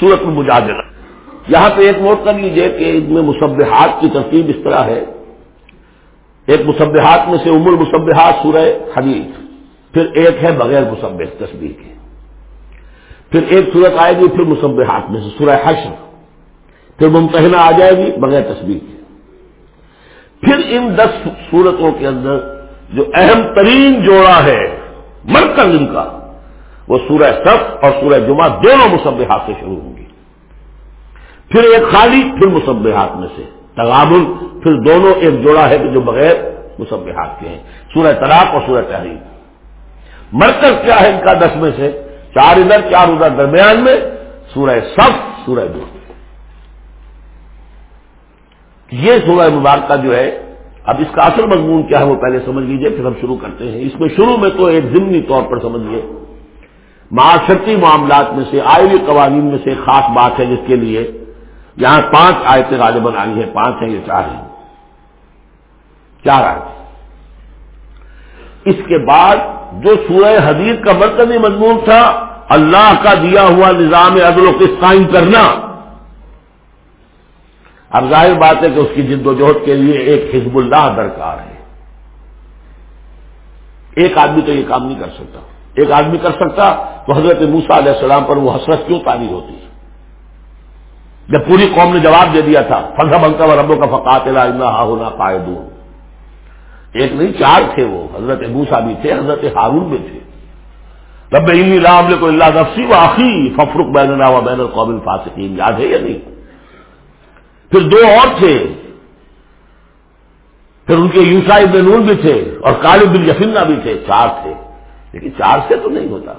سورت المجادلہ یہاں پہ ایک نوٹ کر لیجیے کہ ان میں مصبحات کی ترتیب اس طرح ہے۔ ایک مصبحات میں سے عمر مصبحات سورہ حدیث پھر ایک ہے بغیر مصبح تصویر کے۔ پھر ایک صورت آئے گی، پھر مصبحات میں سے سورہ حشر۔ پھر ممتحنہ آ جائے گی بغیر تصویر کے۔ پھر ان دس صورتوں کے اندر جو اہم ترین جوڑا ہے، مرکز ان کا۔ وہ سورہ سخت اور سورہ جمعہ دونوں مصبحات سے شروع ہوں گی پھر ایک خالی، پھر مصبحات میں سے۔ تغابل پھر دونوں ایک جوڑا ہے کہ جو بغیر مصبحات کے ہیں۔ سورہ طلاق اور سورہ تحریر۔ مرکز کیا ہے ان کا دس میں سے؟ چار ادھر چار ادھر درمیان میں۔ سورہ سب سورہ جمعہ۔ یہ سورہ مبارکہ جو ہے، اب اس کا اصل مضمون کیا ہے وہ پہلے سمجھ لیجیے، پھر ہم شروع کرتے ہیں۔ اس میں شروع میں تو ایک ضمنی طور پر سمجھیے معاشرتی معاملات میں سے آئے قوانین میں سے خاص بات ہے جس کے لیے یہاں پانچ آیتیں غالباً آئی ہیں، پانچ ہیں یہ چار ہیں۔ چار آئے اس کے بعد جو سورہ حدیث کا مرکزی مضمون تھا، اللہ کا دیا ہوا نظام عدل و قسط قائم کرنا۔ اب ظاہر بات ہے کہ اس کی جد و جہد کے لیے ایک حزب اللہ درکار ہے۔ ایک آدمی تو یہ کام نہیں کر سکتا۔ ایک آدمی کر سکتا تو حضرت موسا علیہ السلام پر وہ حسرت کیوں تعمیر ہوتی؟ جب پوری قوم نے جواب دے دیا تھا فضا بنتا و ربوں کا فقات ہا ہونا قائد ایک نہیں، چار تھے وہ، حضرت موسا بھی تھے، حضرت ہارون بھی تھے۔ رب رام کو اللہ نفسی و آخی ففرق بین و بین القوم فاسقین یاد ہے یا نہیں؟ پھر دو اور تھے۔ پھر ان کے یوسائی بنون بھی تھے اور کالب بن یفنا بھی تھے، چار تھے۔ لیکن چار سے تو نہیں ہوتا۔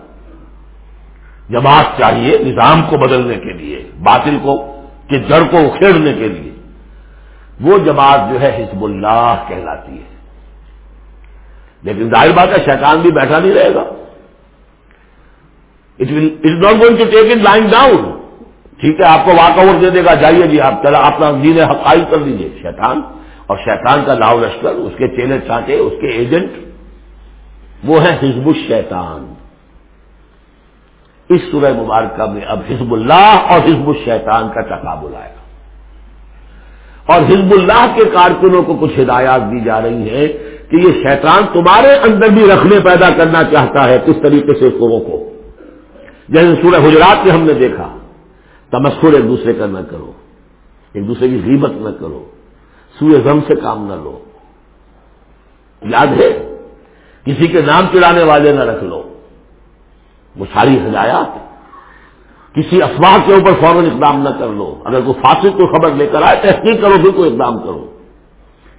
جماعت چاہیے نظام کو بدلنے کے لیے، باطل کو، کہ جڑ کو اکھیڑنے کے لیے۔ وہ جماعت جو ہے حزب اللہ کہلاتی ہے۔ لیکن ظاہر بات ہے شیطان بھی بیٹھا نہیں رہے گا۔ It is not going to take in line down ٹھیک ہے، آپ کو واک آؤٹ دے دے گا، جائیے جی آپ چلا، اپنا دین حقائق کر دیجیے شیطان، اور شیطان کا لاؤ لشکر، اس کے چیلے چانٹے اس کے ایجنٹ وہ ہے حزب الشیطان۔ اس سورہ مبارکہ میں اب حزب اللہ اور حزب الشیطان کا تقابل آیا۔ اور حزب اللہ کے کارکنوں کو کچھ ہدایات دی جا رہی ہیں کہ یہ شیطان تمہارے اندر بھی رکھنے پیدا کرنا چاہتا ہے، کس طریقے سے لوگوں کو؟ جیسے سورہ حجرات میں ہم نے دیکھا تمسر ایک دوسرے کا نہ کرو، ایک دوسرے کی غیبت نہ کرو، سورہ غم سے کام نہ لو۔ یاد ہے؟ کسی کے نام چڑانے والے نہ رکھ لو۔ وہ ساری ہدایات کسی افواہ کے اوپر فوراً اقدام نہ کر لو۔ اگر کوئی فاسد کو خبر لے کر آئے تحقیق کرو، پھر کوئی اقدام کرو۔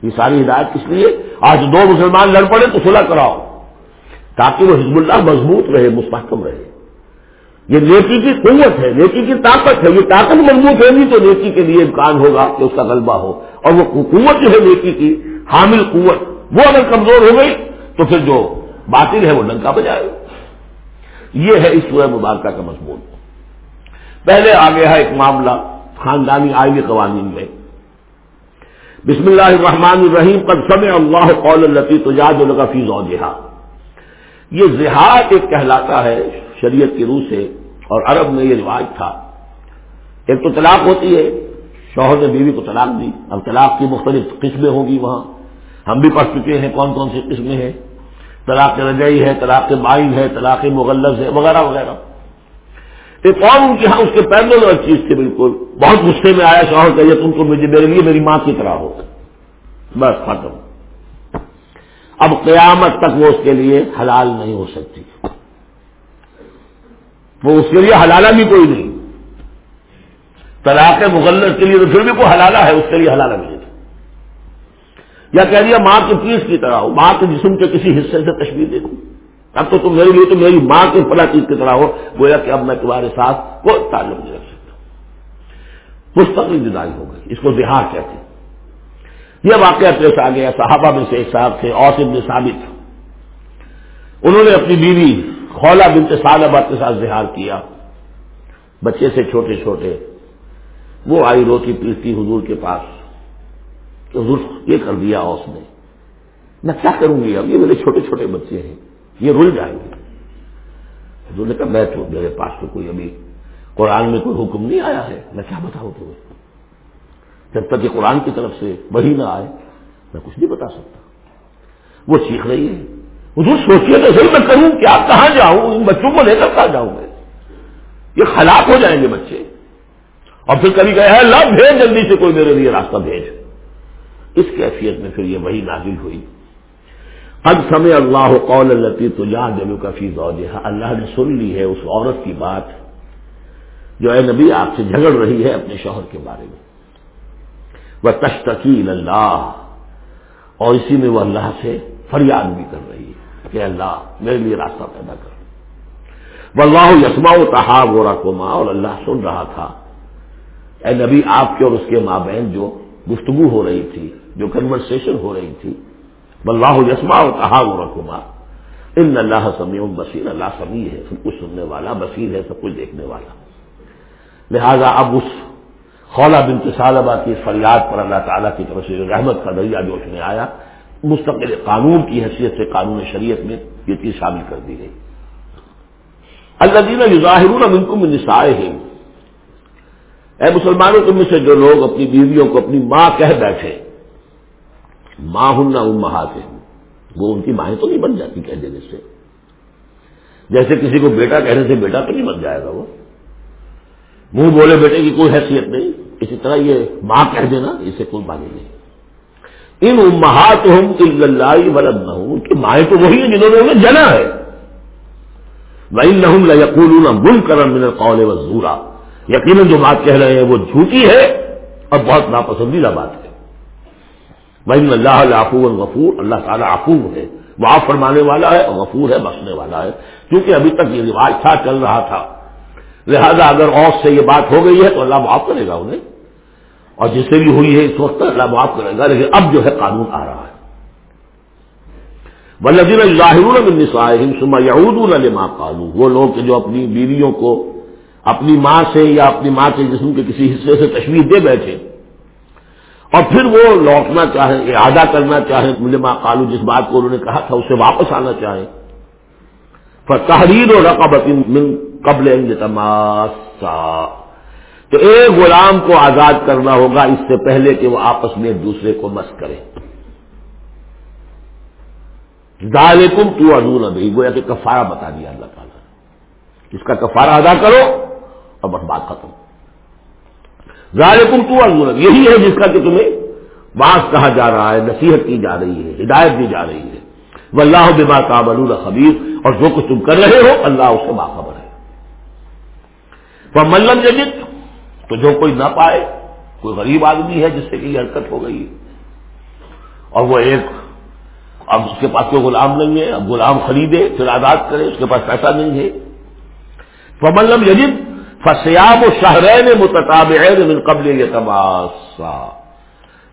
یہ ساری ہدایت کس لیے؟ آج دو مسلمان لڑ پڑے تو صلح کراؤ۔ تاکہ وہ حزب اللہ مضبوط رہے، مستحکم رہے۔ یہ نیکی کی قوت ہے، نیکی کی طاقت ہے۔ یہ طاقت مضبوط ہوگی تو نیکی کے لیے امکان ہوگا کہ اس کا غلبہ ہو۔ اور وہ قوت جو ہے نیکی کی، حامل قوت، وہ اگر کمزور ہو گئی تو پھر جو باطل ہے وہ ڈنکا بجائے یہ ہے اس سورہ مبارکہ کا مضمون۔ پہلے آگے ہے ایک معاملہ خاندانی آئلی قوانین میں۔ بسم اللہ الرحمن الرحیم پر سمع اللہ قول التی تجاد الگا فی زوجہا یہ زہاد ایک کہلاتا ہے شریعت کی روح سے، اور عرب میں یہ رواج تھا۔ ایک تو طلاق ہوتی ہے، شوہر نے بیوی کو طلاق دی۔ اب طلاق کی مختلف قسمیں ہوں گی وہاں۔ ہم بھی پڑھ چکے ہیں کون کون سی قسمیں ہیں۔ طلاق رجعی ہے، طلاق معین ہے، طلاق مغلز ہے، وغیرہ وغیرہ۔ ایک اور ان کے یہاں اس کے پہلے اور چیز تھی بالکل۔ بہت غصے میں آیا، شوہر کہیے تم کو مجھے، میرے لیے میری ماں کی طرح ہو۔ بس ختم۔ اب قیامت تک وہ اس کے لیے حلال نہیں ہو سکتی۔ وہ اس کے لیے حلالہ بھی کوئی نہیں۔ طلاق مغلط کے لیے تو پھر بھی کوئی حلالہ ہے، اس کے لیے حلالہ نہیں۔ یا کہہ دیا ماں کی چیز کی طرح ہو، ماں کے جسم کے کسی حصے سے تشریح دے دوں اب تو تم میرے لیے تو میری ماں کے فلا چیز کی طرح ہو، گویا کہ اب میں تمہارے ساتھ کوئی تعلق نہیں رکھ سکتا۔ مستقل جدائی ہو گئی، اس کو بہار کہتے ہیں۔ یہ واقعہ پیش آ گیا، صحابہ میں سے ایک صاحب تھے اور ابن ثابت۔ انہوں نے اپنی بیوی خولا بنت سالبہ کے ساتھ زہار کیا۔ بچے سے چھوٹے چھوٹے، وہ آئی روتی پیستی حضور کے پاس۔ تو یہ کر دیا اس نے۔ میں کیا کروں گی اب؟ یہ میرے چھوٹے چھوٹے بچے ہیں۔ یہ رل جائیں گے۔ حضور نے کہا، میں تو میرے پاس تو کوئی ابھی قرآن میں کوئی حکم نہیں آیا ہے۔ میں کیا بتاؤں تمہیں؟ جب تک کہ قرآن کی طرف سے وہی نہ آئے، میں کچھ نہیں بتا سکتا۔ وہ سیکھ رہی ہے۔ حضور سوچیے تو صحیح، میں کروں کیا؟ کہاں جاؤں؟ ان بچوں کو لے کر کہاں جاؤں میں؟ یہ خلاق ہو جائیں گے بچے۔ اور پھر کبھی کہ اللہ بھیج جلدی سے کوئی میرے لیے راستہ بھیج۔ اس کیفیت میں پھر یہ وہی نازل ہوئی۔ اب سمے اللہ قول التی تو جا جلو کا فیض اللہ نے سن لی ہے اس عورت کی بات جو اے نبی آپ سے جھگڑ رہی ہے اپنے شوہر کے بارے میں۔ وہ تشتقیل اللہ اور اسی میں وہ اللہ سے فریاد بھی کر رہی ہے کہ اللہ میرے لیے راستہ پیدا کر۔ وہ اللہ یسما و تحاب و رقما اور اللہ سن رہا تھا۔ اے نبی آپ کے اور اس کے ماں بہن جو گفتگو ہو رہی تھی، جو کنورسن ہو رہی تھی۔ اللہ یسما و تحاب و رقما ان اللہ سمیع بصیر، اللہ سمیع ہے، سب کچھ سننے والا، بصیر ہے، سب کچھ دیکھنے والا۔ لہذا اب اس خولا بن صالبہ کی فریاد پر اللہ تعالیٰ کی طرف سے رحمت کا دریا جوش میں آیا، مستقل قانون کی حیثیت سے قانون شریعت میں یہ چیز شامل کر دی گئی۔ اللہ دینا یظاہر منکم نسائے ہیں اے مسلمانوں تم میں سے جو لوگ اپنی بیویوں کو اپنی ماں کہہ بیٹھے، ماں ہن نہ امہات ہیں وہ ان کی مائیں تو نہیں بن جاتی کہہ دینے سے۔ جیسے کسی کو بیٹا کہنے سے بیٹا تو نہیں بن جائے گا وہ۔ منہ بولے بیٹے کی کوئی حیثیت نہیں، اسی طرح یہ ماں کہہ دینا اسے کوئی بانی نہیں۔ ان امہات ہوں اللہ ولد نہ ہوں ان کی مائیں تو وہی ہیں جنہوں نے انہیں جنا ہے۔ وہ نہ یقول بل کرم من وزورا یقیناً جو بات کہہ رہے ہیں وہ جھوٹی ہے اور بہت ناپسندیدہ بات ہے۔ وہ اللہ آفو غفور، اللہ تعالیٰ آفو ہے وہ آپ فرمانے والا ہے اور غفور ہے بسنے والا ہے۔ کیونکہ ابھی تک یہ رواج تھا، چل رہا تھا۔ لہذا اگر اور سے یہ بات ہو گئی ہے تو اللہ معاف کرے گا انہیں۔ اور جس سے بھی ہوئی ہے اس وقت اللہ معاف کرے گا، لیکن اب جو ہے قانون آ رہا ہے۔ ولدین اللہ یعود الما قانون وہ لوگ جو اپنی بیویوں کو اپنی ماں سے یا اپنی ماں کے جسم کے کسی حصے سے تشویش دے بیٹھے اور پھر وہ لوٹنا چاہیں ارادہ کرنا چاہیں مجھے ماں کالو جس بات کو انہوں نے کہا تھا، اسے واپس آنا چاہیں تحریر و رقبت من قبل تماسا تو ایک غلام کو آزاد کرنا ہوگا اس سے پہلے کہ وہ آپس میں ایک دوسرے کو مس کرے۔ ظالکم تو ادون ابھی گویا کہ کفارہ بتا دیا اللہ تعالیٰ اس کا کفارہ ادا کرو۔ اور بس بات ختم۔ ظالکم تو ادون یہی ہے جس کا کہ تمہیں باس کہا جا رہا ہے، نصیحت کی جا رہی ہے، ہدایت دی جا رہی ہے۔ وہ اللہ بما کابل خبیر، اور جو کچھ تم کر رہے ہو، اللہ اس سے باخبر ہے۔ وہ ملم جدید تو جو کوئی نہ پائے، کوئی غریب آدمی ہے جس سے کہ یہ حرکت ہو گئی اور وہ ایک، اب اس کے پاس کوئی غلام نہیں ہے، اب غلام خریدے، پھر آزاد کرے، اس کے پاس پیسہ نہیں ہے۔ فملم یجد فسیاب و شہرین متطاب قبل یہ تباسا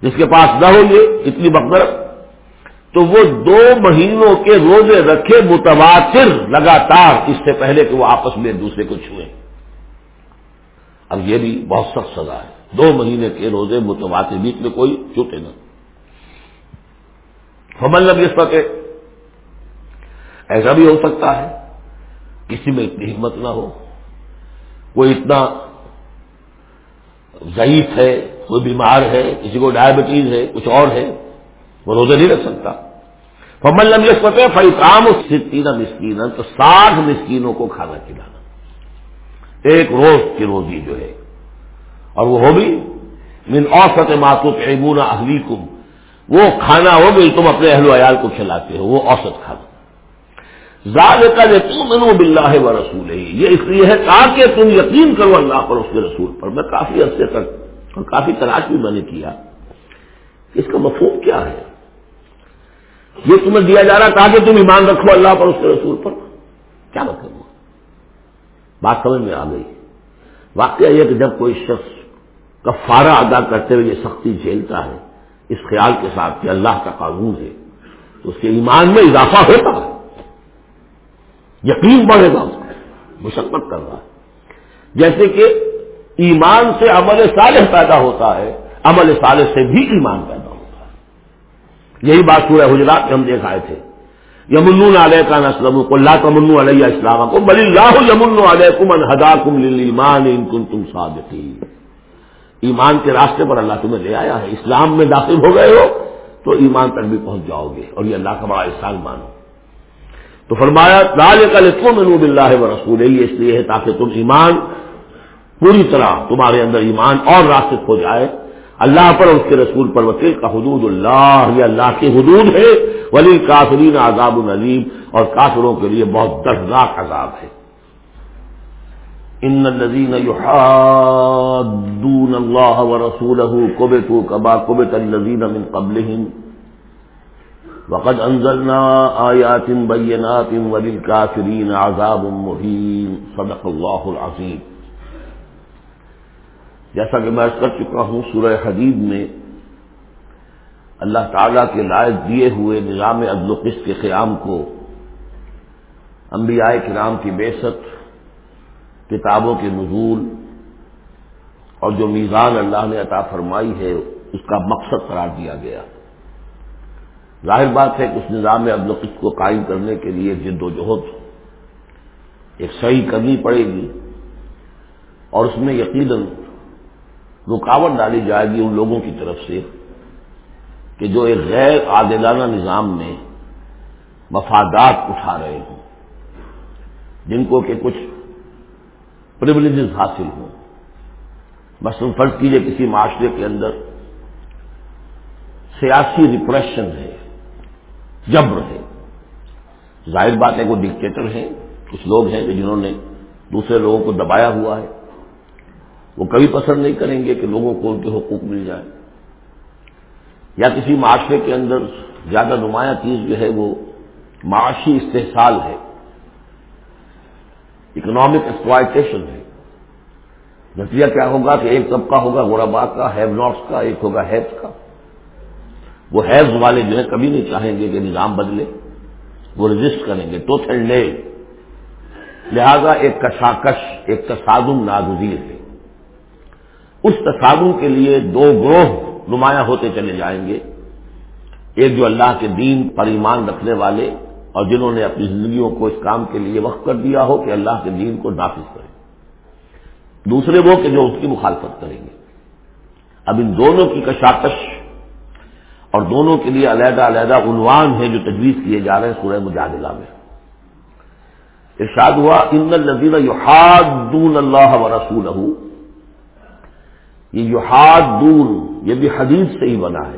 جس کے پاس نہ ہو یہ اتنی مقدر، تو وہ دو مہینوں کے روزے رکھے متواتر، لگاتار، اس سے پہلے کہ وہ آپس میں ایک دوسرے کو چھوئیں اب یہ بھی بہت سخت سزا ہے۔ دو مہینے کے روزے متواتر، بیچ میں کوئی چھوٹے نہ۔ فمل لگ اس وقت ایسا بھی ہو سکتا ہے، کسی میں اتنی ہمت نہ ہو۔ کوئی اتنا ضعیف ہے کوئی بیمار ہے، کسی کو ڈائبٹیز ہے، کچھ اور ہے، وہ روزے نہیں رکھ سکتا۔ فمل لم اس وقت فیقام تین مسکین تو ساٹھ مسکینوں کو کھانا کھلانا۔ ایک روز کی روزی جو ہے۔ اور وہ ہوگی، من اوسط ماتو ایمون اہلی وہ کھانا ہو گئی تم اپنے اہل ویال کو کھلاتے ہو، وہ اوسط کھانا زاد کا تم بلّہ و رسول ہے یہ اس لیے ہے تاکہ تم یقین کرو اللہ پر اس کے رسول پر۔ میں کافی عرصے تک اور کافی تلاش بھی میں نے کیا۔ اس کا مفہوم کیا ہے؟ یہ تمہیں دیا جا رہا تاکہ تم ایمان رکھو اللہ پر اس کے رسول پر۔ کیا مطلب بات سمجھ میں آ گئی۔ واقعہ یہ کہ جب کوئی شخص کفارہ ادا کرتے ہوئے یہ سختی جھیلتا ہے، اس خیال کے ساتھ کہ اللہ کا قانون ہے، تو اس کے ایمان میں اضافہ ہوتا ہے۔ یقین بڑھے گا اس کا مشقت کر رہا ہے۔ جیسے کہ ایمان سے عمل صالح پیدا ہوتا ہے، عمل صالح سے بھی ایمان پیدا ہوتا ہے۔ یہی بات سورہ حجرات میں ہم دیکھ آئے تھے۔ یمن علیہ کا نسلم کو اللہ تمن علیہ اسلام کو بلی اللہ یمن علیہ کمن کم ایمان ان کن تم ایمان کے راستے پر اللہ تمہیں لے آیا ہے، اسلام میں داخل ہو گئے ہو، تو ایمان تک بھی پہنچ جاؤ گے۔ اور یہ اللہ کا بڑا احسان مانو۔ تو فرمایا لال کا لطف اللہ و رسول یہ اس لیے ہے تاکہ تم ایمان پوری طرح تمہارے اندر ایمان اور راسک ہو جائے۔ اللہ پر اس کے رسول پر وکیل کا حدود اللہ یہ اللہ کی حدود ہے ولی کافرین عذاب العلیم اور کافروں کے لیے بہت دردناک عذاب ہے۔ ان الذين يحادون الله ورسوله كبتوا كما كبت الذين من قبلهم وقد انزلنا آيات بينات وللكافرين عذاب مهين صدق الله العظيم جیسا کہ میں کر چکا ہوں، سورہ حدید میں اللہ تعالی کے لائق دیے ہوئے نظام عدل و قسط کے قیام کو انبیاء کرام کی بے ست کتابوں کے نزول اور جو میزان اللہ نے عطا فرمائی ہے، اس کا مقصد قرار دیا گیا۔ ظاہر بات ہے کہ اس نظام عدل و قسط کو قائم کرنے کے لیے جد و جہد ایک صحیح کرنی پڑے گی اور اس میں یقیناً رکاوٹ ڈالی جائے گی ان لوگوں کی طرف سے کہ جو ایک غیر عادلانہ نظام میں مفادات اٹھا رہے ہوں، جن کو کہ کچھ پرولیجز حاصل ہوں۔ مثلاً فرض کیجیے کسی معاشرے کے اندر سیاسی ریپریشن ہے۔ جبر ہے۔ ظاہر بات ہے وہ ڈکٹیٹر ہیں، کچھ لوگ ہیں جنہوں نے دوسرے لوگوں کو دبایا ہوا ہے۔ وہ کبھی پسند نہیں کریں گے کہ لوگوں کو ان کے حقوق مل جائے یا کسی معاشرے کے اندر زیادہ نمایاں چیز جو ہے وہ معاشی استحصال ہے۔ اکنامک ایکسپلائٹیشن ہے۔ نتیجہ کیا ہوگا کہ ایک طبقہ ہوگا غورابا کا ہیو ناٹس کا، ایک ہوگا ہیز کا۔ وہ ہیز والے جو ہے کبھی نہیں چاہیں گے کہ نظام بدلے، وہ رجسٹ کریں گے، ٹوتھ اینڈ لے لہذا ایک کشاکش، ایک تصادم ناگزیر ہے۔ اس تصادم کے لیے دو گروہ نمایاں ہوتے چلے جائیں گے۔ ایک جو اللہ کے دین پر ایمان رکھنے والے اور جنہوں نے اپنی زندگیوں کو اس کام کے لیے وقف کر دیا ہو کہ اللہ کے دین کو نافذ کریں۔ دوسرے وہ کہ جو اس کی مخالفت کریں گے۔ اب ان دونوں کی کشاکش اور دونوں کے لیے علیحدہ علیحدہ عنوان ہیں جو تجویز کیے جا رہے ہیں سورہ مجادلہ میں۔ ارشاد ہوا، ان الزین یحادون اللہ و رسول یہ یحاد دور یہ بھی حدیث سے ہی بنا ہے۔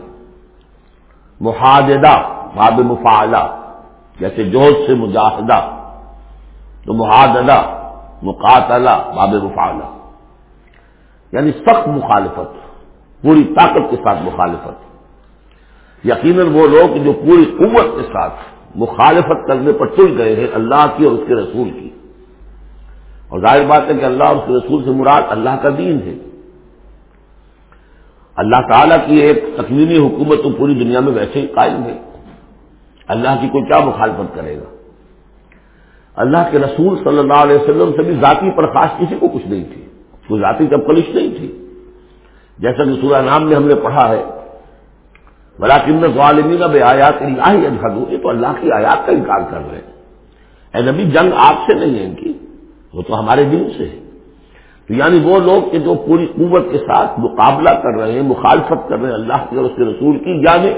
محاددہ باب مفعلہ جیسے جوش سے مجاہدہ، تو محاددہ مقاتلہ، باب مفعلہ یعنی سخت مخالفت، پوری طاقت کے ساتھ مخالفت۔ یقیناً وہ لوگ جو پوری قوت کے ساتھ مخالفت کرنے پر چل گئے ہیں اللہ کی اور اس کے رسول کی۔ اور ظاہر بات ہے کہ اللہ اور اس کے رسول سے مراد اللہ کا دین ہے۔ اللہ تعالیٰ کی ایک تکمیلی حکومت تو پوری دنیا میں ویسے ہی قائم ہے۔ اللہ کی کوئی کیا مخالفت کرے گا؟ اللہ کے رسول صلی اللہ علیہ وسلم سے بھی ذاتی پرخاش کسی کو کچھ نہیں تھی۔ کوئی ذاتی چپکلش نہیں تھی۔ جیسا کہ سورہ نام میں ہم نے پڑھا ہے بلا ظالمین بے آیات اللہ یہ تو اللہ کی آیات کا انکار کر رہے ہیں۔ اے نبی، جنگ آپ سے نہیں ہے ان کی، وہ تو ہمارے دن سے ہے۔ تو یعنی وہ لوگ کہ جو پوری قوت کے ساتھ مقابلہ کر رہے ہیں، مخالفت کر رہے ہیں اللہ کے اور اس کے رسول کی جانے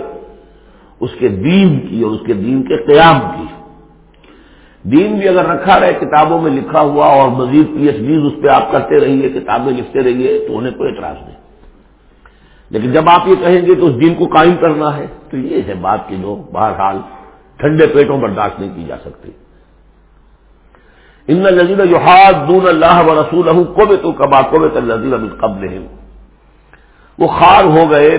اس کے دین کی اور اس کے دین کے قیام کی۔ دین بھی اگر رکھا رہے، کتابوں میں لکھا ہوا اور مزید پی ایچ ڈیز اس پہ آپ کرتے رہیے، کتابیں لکھتے رہیے، تو انہیں کوئی اعتراض نہیں۔ لیکن جب آپ یہ کہیں گے تو اس دین کو قائم کرنا ہے، تو یہ ہے بات کی جو بہرحال ٹھنڈے پیٹوں برداشت نہیں کی جا سکتی۔ ان لذیذ جو دون اللہ و رسول کو تو کبا کو لذیذ ابھی قبل وہ خار ہو گئے،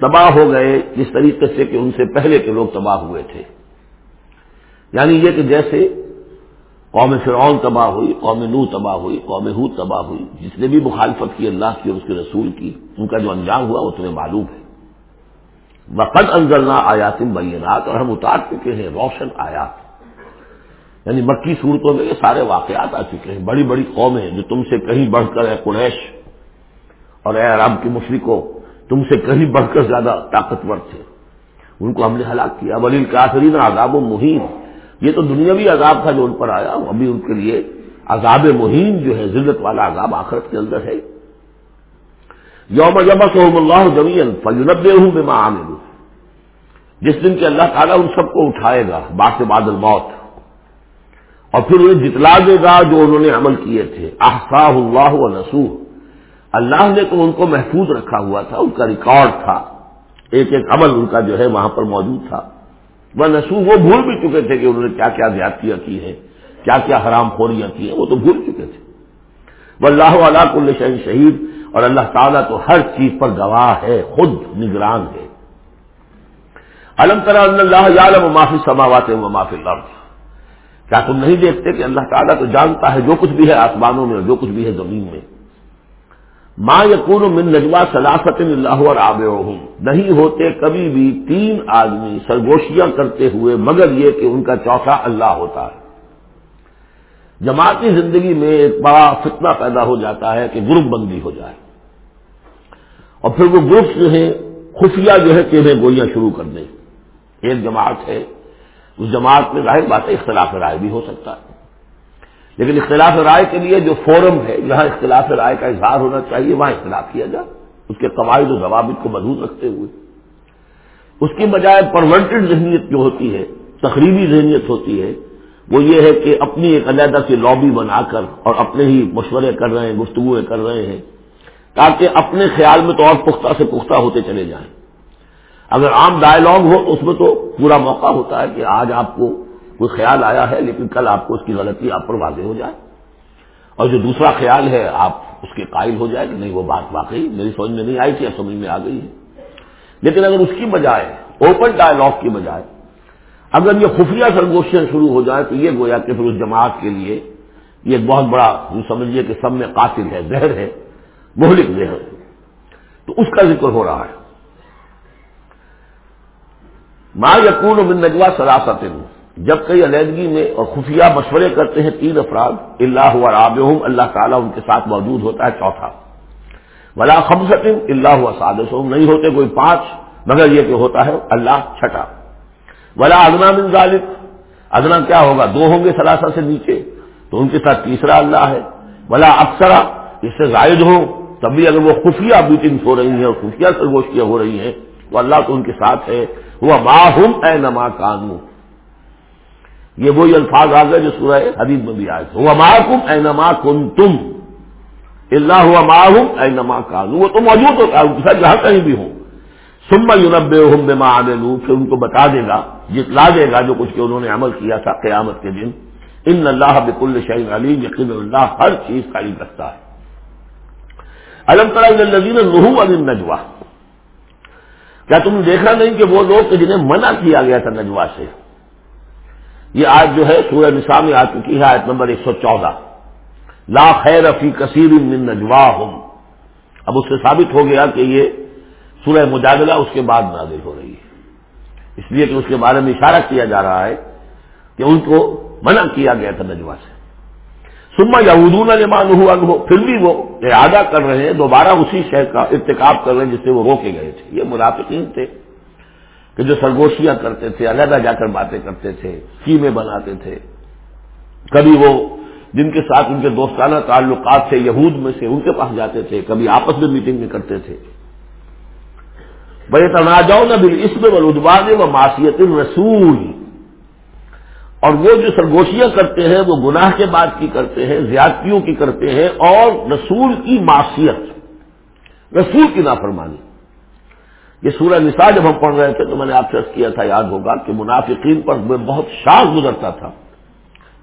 تباہ ہو گئے، جس طریقے سے کہ ان سے پہلے کے لوگ تباہ ہوئے تھے۔ یعنی یہ کہ جیسے قوم فرعون تباہ ہوئی، قوم نو تباہ ہوئی، قوم ہو تباہ ہوئی۔ جس نے بھی مخالفت کی اللہ کی اور اس کے رسول کی، ان کا جو انجام ہوا وہ تمہیں معلوم ہے۔ وقت انزلنا آیات بینات اور ہم اتار چکے ہیں روشن آیات۔ یعنی مکی صورتوں میں یہ سارے واقعات آ چکے ہیں۔ بڑی بڑی قومیں جو تم سے کہیں بڑھ کر ہے قریش۔ اور اے عرب کی مشرقوں تم سے کہیں بڑھ کر زیادہ طاقتور تھے۔ ان کو ہم نے ہلاک کیا۔ ولیل کافرین عذاب و مہین یہ تو دنیاوی عذاب تھا جو ان پر آیا ابھی ان کے لیے عذاب مہین جو ہے، ذلت والا عذاب آخرت کے اندر ہے۔ یوم صحم اللہ جمین فلنب ہوں بے ماں جس دن کے اللہ تعالیٰ ان سب کو اٹھائے گا باس بادل موت اور پھر انہیں جتلا دے گا جو انہوں نے عمل کیے تھے۔ احسا اللہ و نسوح اللہ نے تو ان کو محفوظ رکھا ہوا تھا، ان کا ریکارڈ تھا۔ ایک ایک عمل ان کا جو ہے وہاں پر موجود تھا۔ وہ نسو وہ بھول بھی چکے تھے کہ انہوں نے کیا کیا زیادتیاں کی ہیں، کیا کیا حرام خوریاں کی ہیں، وہ تو بھول چکے تھے۔ وہ اللہ علیہ کل شہین شہید، اور اللہ تعالیٰ تو ہر چیز پر گواہ ہے، خود نگران ہے۔ الم اللہ معافی سماوات و معافی لفظ کیا تم نہیں دیکھتے کہ اللہ تعالیٰ تو جانتا ہے جو کچھ بھی ہے آسمانوں میں اور جو کچھ بھی ہے زمین میں؟ ماں یقون من نجوا سلاست اللہ اور آب نہیں ہوتے کبھی بھی تین آدمی سرگوشیاں کرتے ہوئے، مگر یہ کہ ان کا چوتھا اللہ ہوتا ہے۔ جماعتی زندگی میں ایک بڑا فتنہ پیدا ہو جاتا ہے کہ گروپ بندی ہو جائے۔ اور پھر وہ گروپ جو ہیں، خفیہ جو ہے کہ گولیاں شروع کر دیں۔ ایک جماعت ہے، اس جماعت میں ظاہر بات ہے، اختلاف رائے بھی ہو سکتا ہے۔ لیکن اختلاف رائے کے لیے جو فورم ہے، جہاں اختلاف رائے کا اظہار ہونا چاہیے، وہاں اختلاف کیا جائے۔ اس کے قواعد و ضوابط کو محدود رکھتے ہوئے۔ اس کی بجائے پرورٹڈ ذہنیت جو ہوتی ہے، تقریبی ذہنیت ہوتی ہے، وہ یہ ہے کہ اپنی ایک علیحدہ سی لابی بنا کر اور اپنے ہی مشورے کر رہے ہیں، گفتگویں کر رہے ہیں، تاکہ اپنے خیال میں تو اور پختہ سے پختہ ہوتے چلے جائیں۔ اگر عام ڈائلگ ہو تو اس میں تو پورا موقع ہوتا ہے کہ آج آپ کو کوئی خیال آیا ہے لیکن کل آپ کو اس کی غلطی آپ پر واضح ہو جائے۔ اور جو دوسرا خیال ہے، آپ اس کے قائل ہو جائے کہ نہیں، وہ بات واقعی میری سمجھ میں نہیں آئی تھی، اب سمجھ میں آ گئی ہے۔ لیکن اگر اس کی بجائے اوپن ڈائلگ کی بجائے، اگر یہ خفیہ سرگوشیاں شروع ہو جائے، تو یہ گویا کہ پھر اس جماعت کے لیے یہ ایک بہت بڑا سمجھیے کہ سب میں قاتل ہے، زہر ہے، مہلک زہر تو اس کا ذکر ہو رہا ہے۔ ماں یقون بن نجوا سراست جب کئی علیحدگی میں اور خفیہ مشورے کرتے ہیں تین افراد، اللہ و راب اللہ تعالیٰ ان کے ساتھ موجود ہوتا ہے چوتھا۔ ولا خمسط اللہ و سادس نہیں ہوتے کوئی پانچ، مگر یہ کہ ہوتا ہے اللہ چھٹا۔ ولا ادنا بن ظالب ادنا کیا ہوگا؟ دو ہوں گے سلاسا سے نیچے، تو ان کے ساتھ تیسرا اللہ ہے۔ ولا اکثرا، اس سے زائد ہو تب بھی اگر وہ خفیہ میٹنگس ہو رہی ہیں اور خفیہ سرگوشیاں ہو رہی ہیں، وہ اللہ تو ان کے ساتھ ہے۔ وہ ماہم، اے نما کانو۔ یہ وہی الفاظ آ گئے جو سورہ حدیث میں بھی آئے تھے۔ وہ ماہم اے نما کن تم اللہ ہوا ماہم اے نما کانو وہ تو موجود ہوتا ہے جہاں کہیں بھی ہوں۔ سما یونب ہم بے ماں پھر ان کو بتا دے گا، جتلا دے گا جو کچھ کہ انہوں نے عمل کیا تھا قیامت کے دن۔ ان اللہ بک الشعین علیم یقین اللہ ہر چیز کا علم رکھتا ہے۔ الم تعالیٰ نحو علی نجوا کیا تم دیکھا نہیں کہ وہ لوگ جنہیں منع کیا گیا تھا نجوا سے؟ یہ آج جو ہے سورہ نسا میں آ چکی ہے، آیت نمبر ایک سو چودہ۔ لا خیر فی کثیر من نجوا ہوں اب اس سے ثابت ہو گیا کہ یہ سورہ مجادلہ اس کے بعد نازل ہو رہی ہے۔ اس لیے کہ اس کے بارے میں اشارہ کیا جا رہا ہے کہ ان کو منع کیا گیا تھا نجوا سے۔ سما یادون نمان ہوا پھر بھی وہ ارادہ کر رہے ہیں، دوبارہ اسی شہر کا ارتکاب کر رہے ہیں جس سے وہ روکے گئے تھے۔ یہ منافقین تھے۔ کہ جو سرگوشیاں کرتے تھے، علیحدہ جا کر باتیں کرتے تھے کیمے بناتے تھے۔ کبھی وہ جن کے ساتھ ان کے دوستانہ تعلقات تھے، یہود میں سے ان کے پاس جاتے تھے، کبھی آپس میں میٹنگ میں کرتے تھے۔ بڑے تنازع نہ بل اس میں ادوان و معاشیت رسول اور وہ جو سرگوشیاں کرتے ہیں، وہ گناہ کے بعد کی کرتے ہیں، زیادتیوں کی کرتے ہیں، اور رسول کی معاشیت رسول کی نافرمانی۔ یہ سورہ نساء جب ہم پڑھ رہے تھے تو میں نے آپ سے کیا تھا، یاد ہوگا کہ منافقین پر میں بہت شاخ گزرتا تھا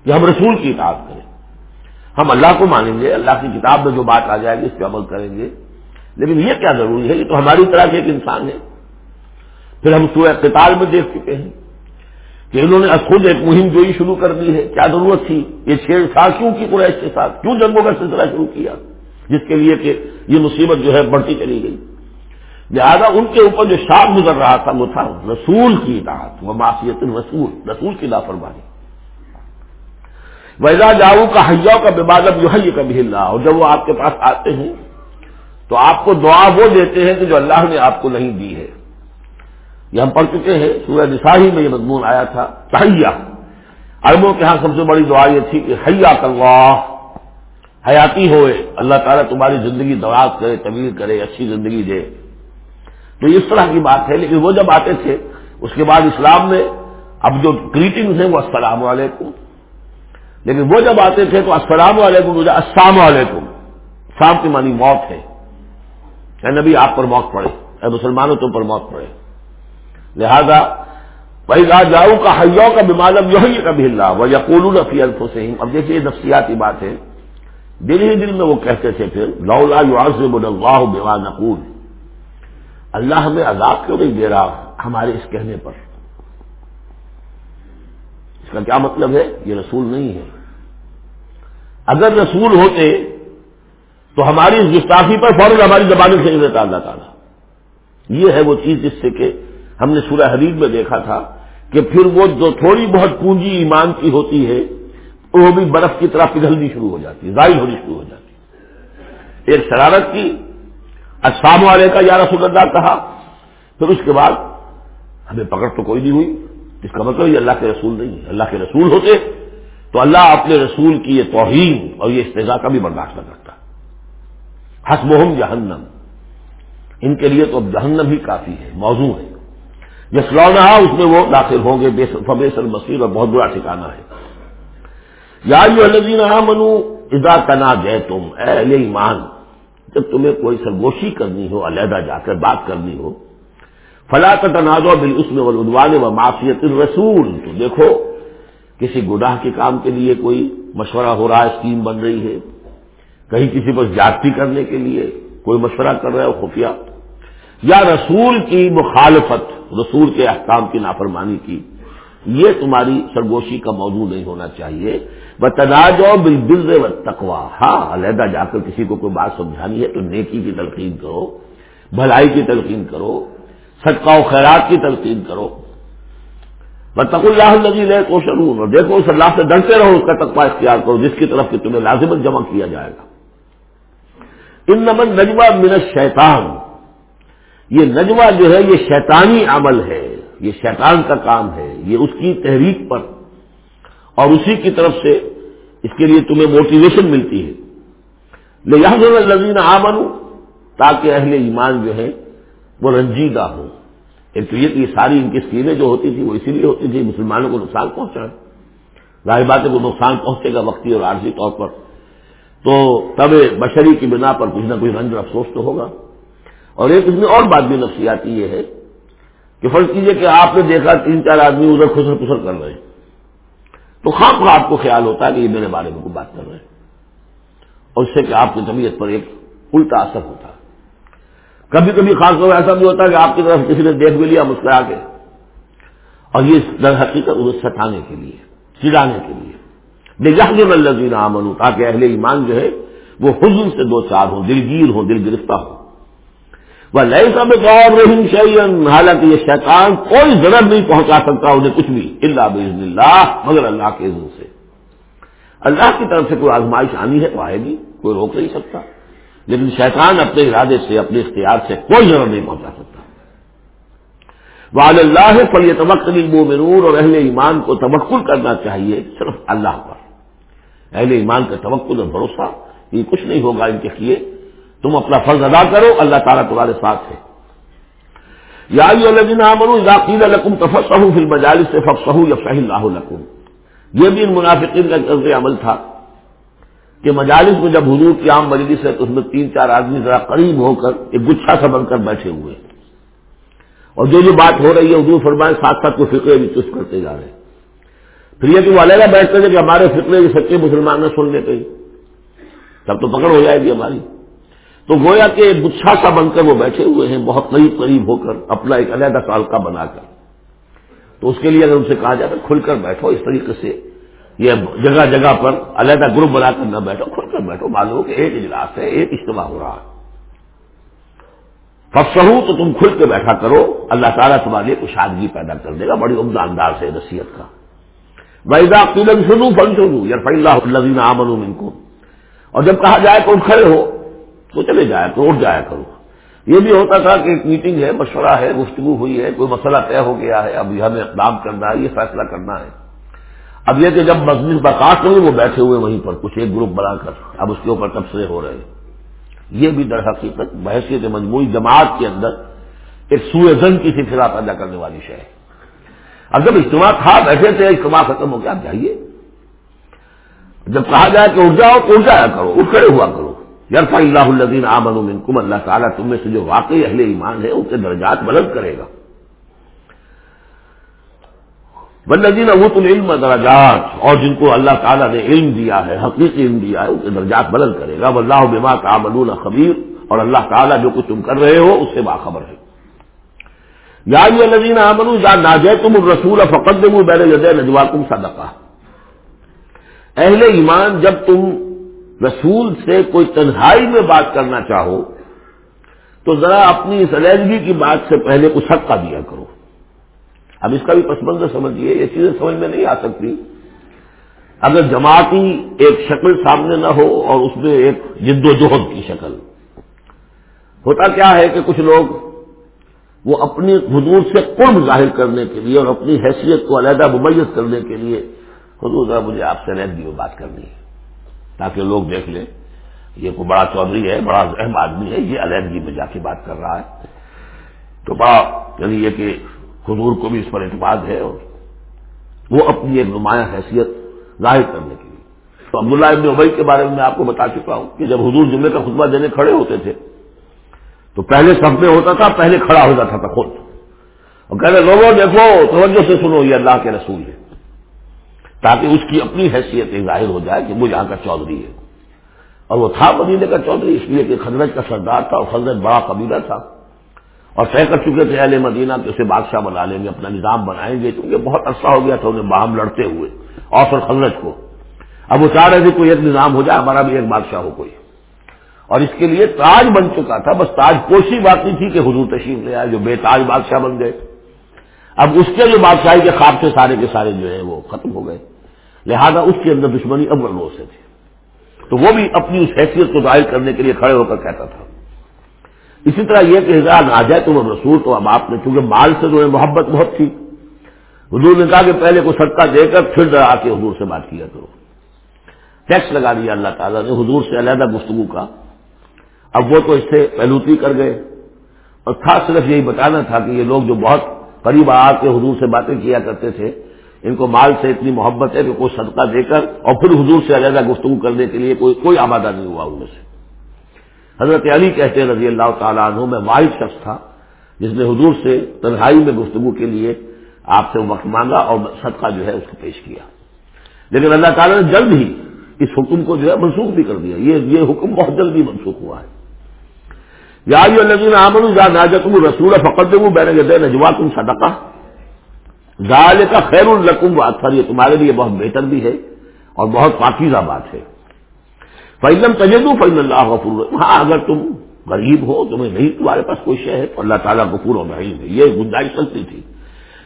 کہ ہم رسول کی اطاعت کریں۔ ہم اللہ کو مانیں گے، اللہ کی کتاب میں جو بات آ جائے گی اس پہ عمل کریں گے۔ لیکن یہ کیا ضروری ہے؟ یہ تو ہماری طرح کے ایک انسان ہے پھر ہم سورہ قتال میں دیکھ چکے ہیں کہ انہوں نے خود ایک مہم جوئی شروع کر دی ہے۔ کیا ضرورت تھی؟ یہ چھیڑ کیوں کی قریش کے ساتھ؟ کیوں جنگوں کا سلسلہ شروع کیا؟ جس کے لیے کہ یہ مصیبت جو ہے بڑھتی چلی گئی۔ لہٰذا ان کے اوپر جو شاپ گزر رہا تھا وہ تھا رسول کی اطاعت، وہ معاشیت رسول رسول کی لاپرواہی ویزا جاؤ کا حیا کا ببادب جو ہے کبھی اللہ اور جب وہ آپ کے پاس آتے ہیں، تو آپ کو دعا وہ دیتے ہیں کہ جو اللہ نے آپ کو نہیں دی ہے۔ یہ ہم پڑھ چکے ہیں، سورہ نساہی میں یہ مضمون آیا تھا، تحیہ۔ عربوں کے ہاں سب سے بڑی دعا یہ تھی کہ حیا اللہ، حیاتی ہوئے، اللہ تعالیٰ تمہاری زندگی دراز کرے، طویل کرے، اچھی زندگی دے۔ تو اس طرح کی بات ہے، لیکن وہ جب آتے تھے، اس کے بعد اسلام میں اب جو گریٹنگز ہیں وہ السلام علیکم۔ لیکن وہ جب آتے تھے تو السلام علیکم السلام علیکم۔ شام کی مانی موت ہے۔ اے نبی، آپ پر موت پڑے۔ اے مسلمانوں، تم پر موت پڑے۔ لہذا بھائی راج جاؤ کا حیاؤ کا بیمالم جو ہے کبھی اللہ وہ یقول فی الفسم اب دیکھیے، یہ نفسیاتی بات ہے۔ دل ہی دل میں وہ کہتے تھے پھر، لولا یعذب اللہ بما نقول۔ اللہ ہمیں عذاب کیوں نہیں دے رہا ہمارے اس کہنے پر؟ اس کا کیا مطلب ہے؟ یہ رسول نہیں ہے۔ اگر رسول ہوتے تو ہماری اس گستاخی پر فوراً ہماری زبان سے دیتا اللہ تعالیٰ۔ یہ ہے وہ چیز جس سے کہ ہم نے سورہ حدیب میں دیکھا تھا کہ پھر وہ جو تھوڑی بہت پونجی ایمان کی ہوتی ہے، وہ بھی برف کی طرح پگھلنی شروع ہو جاتی ہے، ظاہر ہونی شروع ہو جاتی ایک شرارت کی اسام والے کا یا رسول اللہ کہا۔ پھر اس کے بعد ہمیں پکڑ تو کوئی نہیں ہوئی۔ اس کا مطلب یہ اللہ کے رسول نہیں ہے۔ اللہ کے رسول ہوتے تو اللہ اپنے رسول کی یہ توہین اور یہ استضاء کا بھی برداشت نہ کرتا۔ حسب جہنم۔ ان کے لیے تو اب جہنم ہی کافی ہے، موضوع ہے۔ جس لونا اس میں وہ داخل ہوں گے فبیسل مسیر اور بہت برا ٹھکانا ہے۔ یا منو ادا تنا گئے تم اہل ایمان جب تمہیں کوئی سرگوشی کرنی ہو، علیحدہ جا کر بات کرنی ہو، فلا تنازع بل اس میں ولادوان و معافیت الرسول۔ تو دیکھو، کسی گناہ کے کام کے لیے کوئی مشورہ ہو رہا ہے، اسکیم بن رہی ہے، کہیں کسی پر جاتی کرنے کے لیے کوئی مشورہ کر رہا ہے، خفیہ۔ یا رسول کی مخالفت، رسول کے احکام کی نافرمانی کی، یہ تمہاری سرگوشی کا موضوع نہیں ہونا چاہیے۔ وہ تناز و بل و تقوا ہاں علیحدہ جا کر کسی کو کوئی بات سمجھانی ہے تو نیکی کی تلقین کرو، بھلائی کی تلقین کرو، صدقہ و خیرات کی تلقین کرو۔ بتق اللہ نجی لے کو شروع دیکھو، اس اللہ سے ڈرتے رہو، اس کا تقوا اختیار کرو، جس کی طرف کہ تمہیں لازمت جمع کیا جائے گا۔ ان نمن نجمہ من شیطان یہ نجمہ جو ہے، یہ شیطانی عمل ہے، یہ شیطان کا کام ہے، یہ اس کی تحریک پر۔ اور اسی کی طرف سے اس کے لیے تمہیں موٹیویشن ملتی ہے۔ لے یہاں لذین آمن تاکہ اہل ایمان جو ہے وہ رنجیدہ ہو ایک تو یہ کہ یہ ساری ان کی اسکیمیں جو ہوتی تھی وہ اسی لیے ہوتی تھی مسلمانوں کو نقصان پہنچا۔ ظاہر بات ہے وہ نقصان پہنچے گا وقتی اور عارضی طور پر۔ تو تب بشری کی بنا پر کچھ نہ کچھ رنج اور افسوس تو ہوگا۔ اور ایک اس میں اور بات بھی نفسیاتی یہ ہے کہ فرض کیجیے کہ آپ نے دیکھا تین چار آدمی ادھر خسر پسر کر رہے ہیں۔ تو خاص کو آپ کو خیال ہوتا ہے کہ یہ میرے بارے میں کوئی بات کر رہے ہیں۔ اور اس سے کہ آپ کی طبیعت پر ایک الٹا اثر ہوتا ہے۔ کبھی کبھی خاص طور ایسا بھی ہوتا ہے کہ آپ کی طرف کسی نے دیکھ بھی لیا مسکرا کے۔ اور یہ در حقیقت اسے ستانے کے لیے، چڑانے کے لیے۔ بے جہاز الزین امن تاکہ اہل ایمان جو ہے وہ حضن سے دو چار ہوں، دلگیر ہوں، دل گرفتہ ہوں۔ وہ لیے سب غور رحیم شعین حالانکہ یہ شیطان کوئی ضرور نہیں پہنچا سکتا انہیں کچھ بھی اللہ بزن اللہ مگر اللہ کے عزم سے۔ اللہ کی طرف سے کوئی آزمائش آنی ہے؟ تو آئے گی، کوئی روک نہیں سکتا۔ لیکن شیطان اپنے ارادے سے، اپنے اختیار سے کوئی ضرور نہیں پہنچا سکتا۔ وعد اللہ پر یہ توقع مومنون اور اہل ایمان کو توقل کرنا چاہیے صرف اللہ پر۔ اہل ایمان کا توقل اور بھروسہ یہ کچھ نہیں ہوگا ان کے لیے۔ تم اپنا فرض ادا کرو، اللہ تعالیٰ تمہارے ساتھ ہے۔ یا ذاکیر القم تفسہ فل مجالس سے یا فہ اللہ لکم۔ یہ بھی ان منافقین کا طرز عمل تھا کہ مجالس میں جب حضور کی عام مجلس ہے تو اس میں تین چار آدمی ذرا قریب ہو کر ایک گچھا سا بن کر بیٹھے ہوئے۔ اور جو جو بات ہو رہی ہے، حضور فرمائے ساتھ ساتھ کو فکرے بھی چست کرتے جا رہے ہیں۔ پھر یہ کہ وہ علیحدہ بیٹھتے تھے کہ ہمارے فکرے یہ سچے مسلمان نہ سن لیتے، تب تو پکڑ ہو جائے گی ہماری۔ تو گویا کہ گچھا سا بن کر وہ بیٹھے ہوئے ہیں، بہت قریب قریب ہو کر، اپنا ایک علیحدہ سالکا بنا کر۔ تو اس کے لیے اگر ان سے کہا جائے تو کھل کر بیٹھو، اس طریقے سے یہ جگہ جگہ پر علیحدہ گروپ بنا کر نہ بیٹھو، کھل کر بیٹھو، معلوم کہ ایک اجلاس ہے، ایک اجتماع ہو رہا ہے۔ فخصو تو تم کھل کے بیٹھا کرو، اللہ تعالیٰ تمہارے لیے کشادگی پیدا کر دے گا، بڑی عمدہ انداز ہے نصیحت کا۔ ویدا قلم سنو فن سنو یا فی اللہ عامن کو اور جب کہا جائے تو کھڑے ہو تو چلے جایا کرو، اٹھ جایا کرو۔ یہ بھی ہوتا تھا کہ ایک میٹنگ ہے، مشورہ ہے، گفتگو ہوئی ہے، کوئی مسئلہ طے ہو گیا ہے اب ہمیں اقدام کرنا ہے، یہ فیصلہ کرنا ہے۔ اب یہ کہ جب مزید برخاست ہوئی، وہ بیٹھے ہوئے وہیں پر کچھ ایک گروپ بنا کر اب اس کے اوپر تبصرے ہو رہے ہیں۔ یہ بھی در حقیقت بحثیت مجموعی جماعت کے اندر ایک سوئے زن کی سلسلہ پیدا کرنے والی شے ہے۔ اب جب اجتماع تھا، بیٹھے تھے، اجتماع ختم ہو گیا آپ جائیے۔ جب کہا جائے کہ اٹھ جاؤ تو اٹھ جایا کرو، اٹھ کھڑے ہوا کرو۔ یرفا اللہ الدین عامن منکم، اللہ تعالیٰ تم میں سے جو واقعی اہل ایمان ہے ان کے درجات بلند کرے گا۔ بلدین ابوت العلم درجات، اور جن کو اللہ تعالیٰ نے علم دیا ہے، حقیقی علم دیا ہے، ان کے درجات بلند کرے گا۔ واللہ بما تعملون خبیر، اور اللہ تعالیٰ جو کچھ تم کر رہے ہو، اس سے باخبر ہے۔ یا الذین آمنوا جا ناجیتم الرسول فقدموا بین یدی نجواکم صدقہ۔ اہل ایمان، جب تم رسول سے کوئی تنہائی میں بات کرنا چاہو، تو ذرا اپنی اس علیحدگی کی بات سے پہلے کچھ حقہ دیا کرو۔ اب اس کا بھی پس منظر سمجھیے، یہ چیزیں سمجھ میں نہیں آ سکتی۔ اگر جماعتی ایک شکل سامنے نہ ہو اور اس میں ایک جد و جہد کی شکل۔ ہوتا کیا ہے کہ کچھ لوگ وہ اپنی حضور سے قرب ظاہر کرنے کے لیے اور اپنی حیثیت کو علیحدہ ممیز کرنے کے لیے، حضور ذرا مجھے آپ سے علیحدگی میں بات کرنی ہے۔ تاکہ لوگ دیکھ لیں یہ کوئی بڑا چودھری ہے، بڑا اہم آدمی ہے، یہ علیحدگی میں جا کے بات کر رہا ہے۔ تو بڑا یعنی یہ کہ حضور کو بھی اس پر اعتماد ہے اور وہ اپنی ایک نمایاں حیثیت ظاہر کرنے کے لیے۔ تو عبداللہ ابن ابئی کے بارے میں میں آپ کو بتا چکا ہوں کہ جب حضور جمعے کا خطبہ دینے کھڑے ہوتے تھے، تو پہلے سب میں ہوتا تھا، پہلے کھڑا ہو جاتا تھا خود۔ اور کہتے لوگوں دیکھو، توجہ سے سنو، یہ اللہ کے رسول ہے تاکہ اس کی اپنی حیثیت ظاہر ہو جائے کہ وہ یہاں کا چودھری ہے۔ اور وہ تھا مدینے کا چودھری، اس لیے کہ خزرج کا سردار تھا اور خزرج بڑا قبیلہ تھا۔ اور طے کر چکے تھے اہل مدینہ کہ اسے بادشاہ بنا لیں گے، اپنا نظام بنائیں گے۔ کیونکہ بہت عرصہ ہو گیا تھا انہیں باہم لڑتے ہوئے اور پھر کو۔ اب وہ چاہ رہے تھے کوئی ایک نظام ہو جائے، ہمارا بھی ایک بادشاہ ہو کوئی۔ اور اس کے لیے تاج بن چکا تھا، بس تاج پوشی بات نہیں تھی کہ حضور تشریف لے آئے، جو بے تاج بادشاہ بن گئے۔ اب اس کے جو بادشاہی کے خواب سے سارے کے سارے جو ہے وہ ختم ہو گئے۔ لہذا اس کے اندر دشمنی اب روز سے تھی۔ تو وہ بھی اپنی اس حیثیت کو ظاہر کرنے کے لیے کھڑے ہو کر کہتا تھا۔ اسی طرح یہ کہ ہزار آ جائے تو وہ رسول تو اب آپ نے چونکہ مال سے جو ہے محبت بہت تھی۔ حضور نے کہا کہ پہلے کو صدقہ دے کر پھر آ کے حضور سے بات کیا کرو۔ ٹیکس لگا دیا اللہ تعالیٰ نے حضور سے علیحدہ گفتگو کا۔ اب وہ تو اس سے پہلوتی کر گئے۔ اور تھا صرف یہی بتانا تھا کہ یہ لوگ جو بہت قریب آ کے حضور سے باتیں کیا کرتے تھے ان کو مال سے اتنی محبت ہے کہ کوئی صدقہ دے کر اور پھر حضور سے علیحدہ گفتگو کرنے کے لیے کوئی کوئی آبادہ نہیں ہوا ان میں سے۔ حضرت علی کہتے ہیں رضی اللہ تعالیٰ عنہ، میں واحد شخص تھا، جس نے حضور سے تنہائی میں گفتگو کے لیے آپ سے وقت مانگا اور صدقہ جو ہے اس کو پیش کیا۔ لیکن اللہ تعالیٰ نے جلد ہی اس حکم کو جو ہے منسوخ بھی کر دیا۔ یہ یہ حکم بہت جلدی منسوخ ہوا ہے۔ یا ناجتم رسول فقط بین نجوا تم صدقہ۔ ظال کا خیر الرقم و اکثر، یہ تمہارے لیے بہت بہتر بھی ہے اور بہت پاکیزہ بات ہے۔ فعلم تجدو فعل اللہ غفور ہاں اگر تم غریب ہو، تمہیں نہیں، تمہارے پاس کوئی شے ہے، تو اللہ تعالیٰ غفور و رحیم ہے۔ یہ گنجائش سکتی تھی۔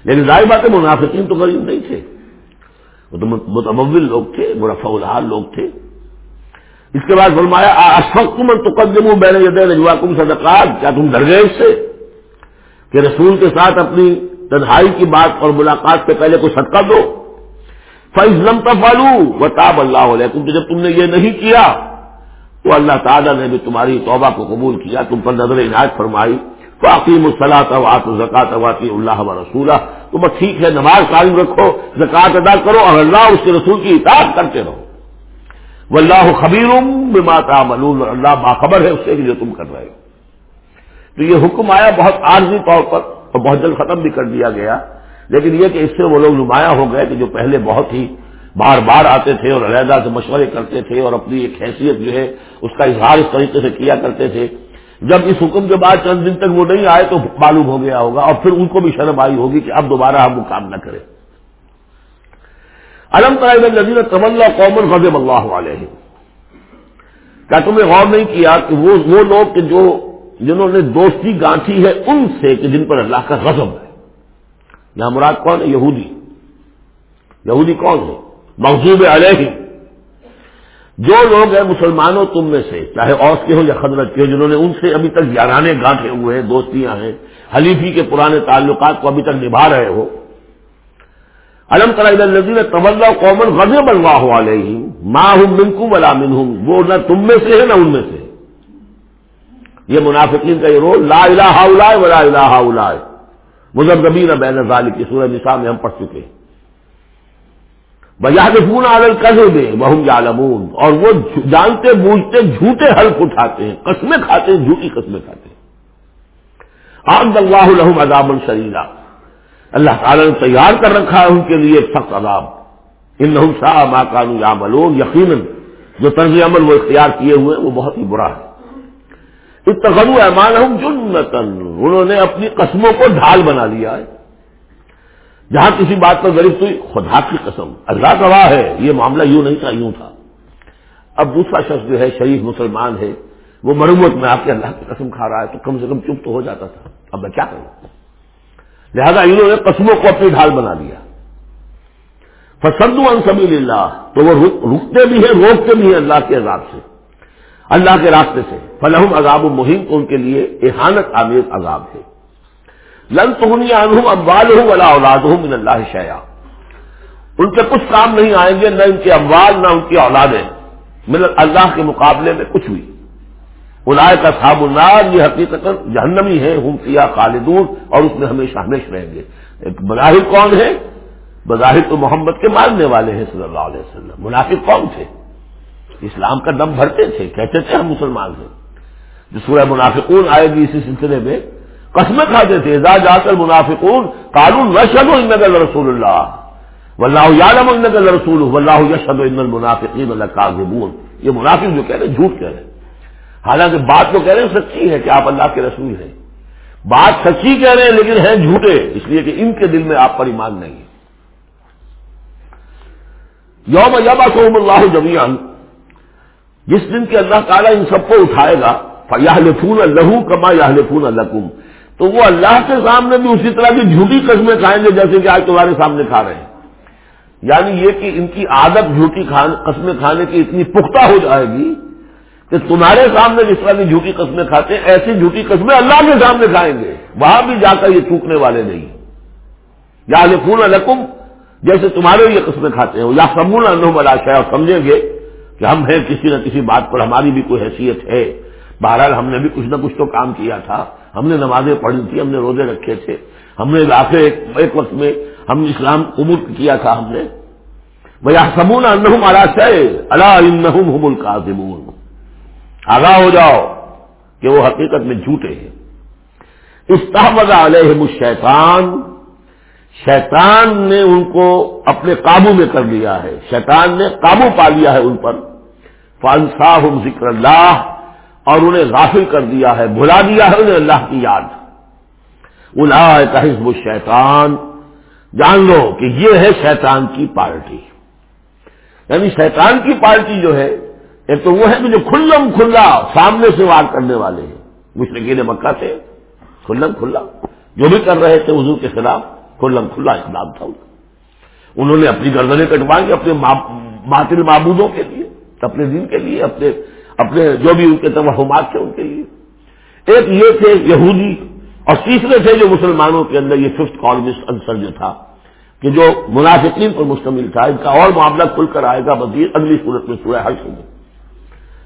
لیکن ظاہر بات ہے، منافقین تو غریب نہیں تھے۔ وہ تو متمول لوگ تھے، مرفع الحال لوگ تھے۔ اس کے بعد فرمایا اشفق تم تقدم بین رجواکم صدقات۔ کیا تم ڈر گئے اس سے کہ رسول کے ساتھ اپنی تنہائی کی بات اور ملاقات سے پہلے کوئی صدقہ دو۔ فیض لم تفالو و تاب اللہ علیہ کیونکہ جب تم نے یہ نہیں کیا، تو اللہ تعالیٰ نے بھی تمہاری توبہ کو قبول کیا، تم پر نظر عنایت فرمائی۔ تو عقیم الصلاح وات زکات واطی اللہ و رسولہ تو بس ٹھیک ہے، نماز قائم رکھو زکات ادا کرو اور اللہ اس کے رسول کی اطاعت کرتے رہو۔ وہ اللہ خبیر بما تعملون اللہ باخبر ہے، اس سے جو تم کر رہے ہو۔ تو یہ حکم آیا بہت عارضی طور پر۔ اور بہت جلد ختم بھی کر دیا گیا۔ لیکن یہ کہ اس سے وہ لوگ نمایاں ہو گئے کہ جو پہلے بہت ہی بار بار آتے تھے اور علیحدہ سے مشورے کرتے تھے اور اپنی ایک حیثیت جو ہے اس کا اظہار اس طریقے سے کیا کرتے تھے۔ جب اس حکم کے بعد چند دن تک وہ نہیں آئے تو معلوم ہو گیا ہوگا اور پھر ان کو بھی شرم آئی ہوگی کہ اب دوبارہ ہم وہ کام نہ کریں۔ علم نظیر تمل قومن غزب اللہ والے کیا تم نے غور نہیں کیا کہ وہ لوگ کہ جو جنہوں نے دوستی گانٹھی ہے، ان سے کہ جن پر اللہ کا غضب ہے۔ یہاں مراد کون ہے؟ یہودی۔ یہودی کون ہے؟ محضوب علیہ جو لوگ ہیں مسلمانوں تم میں سے، چاہے اوس کے ہوں یا خدرت کے ہوں جنہوں نے ان سے ابھی تک یارانے گانٹھے ہوئے ہیں، دوستیاں ہیں، حلیفی کے پرانے تعلقات کو ابھی تک نبھا رہے ہو۔ علم الزین طول قومن غزے بنوا ہوا لے ماں ہوں منکو ولا من ہوں وہ نہ تم میں سے ہے، نہ ان میں سے۔ یہ منافقین کا یہ رول، لا الہ الا ولا الہ الا مذہبین بین ذالک کی سورہ نساء میں ہم پڑھ چکے ہیں۔ بجا فون عالل کر دے بہم یالمون اور وہ جانتے، بوجھتے، جھوٹے حلف اٹھاتے ہیں، قسمیں کھاتے ہیں، جھوٹی قسمیں کھاتے ہیں۔ آمد اللہ الحم عذاب الشریرہ اللہ تعالیٰ نے تیار کر رکھا ہے ان کے لیے سخت عذاب۔ ان لہم شاہ ماں کانو یا ملون یقیناً جو طرز عمل وہ اختیار کیے ہوئے وہ بہت ہی برا ہے۔ اتغرو امان ہوں جنتن انہوں نے اپنی قسموں کو ڈھال بنا لیا ہے۔ جہاں کسی بات پر غریب ہوئی خدا کی قسم۔ اللہ گواہ ہے، یہ معاملہ یوں نہیں تھا، یوں تھا۔ اب دوسرا شخص جو ہے، شریف مسلمان ہے، وہ مرمت میں آپ کے اللہ کی قسم کھا رہا ہے، تو کم سے کم چپ تو ہو جاتا تھا۔ اب میں کیا کروں؟ لہذا انہوں نے قسموں کو اپنی ڈھال بنا دیا فسد ان سبیل اللہ تو وہ رکتے بھی ہیں، روکتے بھی ہیں اللہ کے عذاب سے۔ اللہ کے راستے سے فلحم عذاب المہم کو ان کے لیے احانت آمیز عذاب ہے۔ لن تغنی عنہم اموالہم ولا اولادہم من اللہ شیعہ ان کے کچھ کام نہیں آئیں گے، نہ ان کے اموال، نہ ان کی اولادیں۔ من اللہ کے مقابلے میں کچھ بھی۔ الائے کا صاب النار، یہ حقیقت جہنمی ہے ہم کیا خالدون، اور اس میں ہمیشہ ہمیشہ رہیں گے۔ ایک بظاہر کون ہے؟ بظاہر تو محمد کے ماننے والے ہیں صلی اللہ علیہ وسلم۔ منافق کون تھے؟ اسلام کا دم بھرتے تھے، کہتے تھے ہم مسلمان ہیں۔ جو سورہ منافقون آئے گی اسی سلسلے میں قسمیں کھاتے تھے جا جا کر منافقون قانون رشد ان رسول اللہ واللہ یعلم انک رسول واللہ یشهد ان المنافقین لکاذبون یہ منافق جو کہہ رہے جھوٹ کہہ رہے حالانکہ بات تو کہہ رہے ہیں، سچی ہے کہ آپ اللہ کے رسول ہیں۔ بات سچی کہہ رہے ہیں، لیکن ہیں جھوٹے، اس لیے کہ ان کے دل میں آپ پر ایمان نہیں ہے۔ یوم یبا قوم اللہ جمیان جس دن کے اللہ تعالیٰ ان سب کو اٹھائے گا یا لفون لہو کما یا لفون الکم تو وہ اللہ کے سامنے بھی اسی طرح کی جھوٹی قسمیں کھائیں گے جیسے کہ آج تمہارے سامنے کھا رہے ہیں۔ یعنی یہ کہ ان کی عادت جھوٹی قسمیں کھانے کی اتنی پختہ ہو جائے گی کہ تمہارے سامنے جس طرح کی جھوٹی قسمیں کھاتے ہیں، ایسی جھوٹی قسمیں اللہ کے سامنے کھائیں گے۔ وہاں بھی جا کر یہ چوکنے والے نہیں۔ یا لکھون الکم جیسے تمہارے یہ قسمیں کھاتے ہیں۔ یا سمون اللہ اور سمجھیں گے کہ ہم ہیں کسی نہ کسی بات پر، ہماری بھی کوئی حیثیت ہے۔ بہرحال ہم نے بھی کچھ نہ کچھ تو کام کیا تھا۔ ہم نے نمازیں پڑھی تھی ہم نے روزے رکھے تھے۔ ہم نے آخر ایک وقت میں ہم اسلام قبول کیا تھا ہم نے۔ بھیا سمون انہم اللہ ہم القاظمون آگاہ ہو جاؤ کہ وہ حقیقت میں جھوٹے ہیں۔ استحمد علیہم الشیطان شیطان نے ان کو اپنے قابو میں کر لیا ہے۔ شیطان نے قابو پا لیا ہے ان پر۔ فانصاہ ذکر اللہ اور انہیں غافل کر دیا ہے۔ بھلا دیا ہے انہیں اللہ کی یاد۔ الا حزب الشیطان۔ جان لو کہ یہ ہے شیطان کی پارٹی۔ یعنی شیطان کی پارٹی جو ہے، ایک تو وہ ہے کہ جو کھلم کھلا سامنے سے وار کرنے والے ہیں۔ مشرقین مکہ سے کھلم کھلا۔ جو بھی کر رہے تھے حضور کے خلاف۔ کھلم کھلا اقدام تھا انہوں نے اپنی گردنیں کٹوائیں اپنے باطل معبودوں کے لیے، اپنے دن کے لیے، اپنے اپنے جو بھی ان کے توہمات تھے ان کے لیے۔ ایک یہ تھے یہودی اور تیسرے تھے جو مسلمانوں کے اندر یہ ففتھ کالمسٹ انسر جو تھا، کہ جو منافقین پر مشتمل تھا۔ ان کا اور معاملہ کھل کر آئے گا مزید اگلی صورت میں سورہ حل ہوگی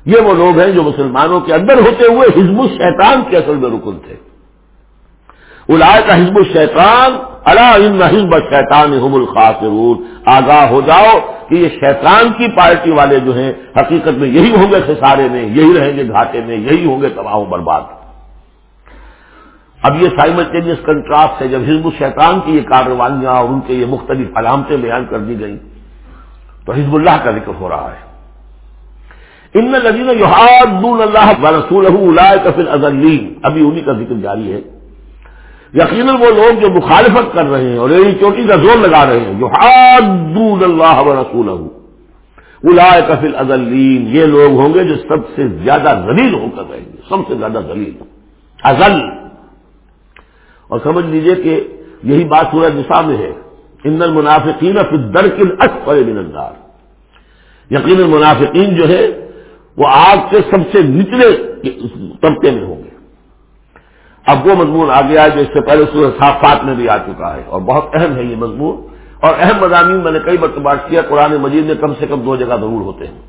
یہ وہ لوگ ہیں جو مسلمانوں کے اندر ہوتے ہوئے حزب الشیطان کے اصل میں رکن تھے۔ الائے کا حزب الشیطان اللہ حزب شیطان حم الخاصرون آگاہ ہو جاؤ کہ یہ شیطان کی پارٹی والے جو ہیں، حقیقت میں یہی ہوں گے خسارے میں، یہی رہیں گے گھاٹے میں، یہی ہوں گے تباہ و برباد۔ اب یہ سائملٹینیس کنٹراسٹ ہے، جب حزب الشیطان کی یہ کارروائیاں اور ان کے یہ مختلف علامتیں بیان کر دی گئی تو حزب اللہ کا ذکر ہو رہا ہے۔ ان لذین اللہ رسول اللہ کفل ازلین ابھی انہیں کا ذکر جاری ہے۔ یقیناً وہ لوگ جو مخالفت کر رہے ہیں اور ایڑی چوٹی کا زور لگا رہے ہیں جو حادون اللہ و رسول الائے کفل ازلین یہ لوگ ہوں گے جو سب سے زیادہ ذلیل ہو کر رہیں گے، سب سے زیادہ ذلیل۔ ازل اور سمجھ لیجیے کہ یہی بات سورج نسا میں ہے۔ ان المنافقین فی الدرک الاسفل من النار۔ یقین منافقین جو ہے وہ آگ کے سب سے نچلے طبقے میں ہوں۔ اب وہ مضمون آ گیا جو اس سے پہلے سورہ صافات میں بھی آ چکا ہے اور بہت اہم ہے یہ مضمون اور اہم مضامین میں نے کئی مرتبہ کیا قرآن مجید میں کم سے کم دو جگہ ضرور ہوتے ہیں۔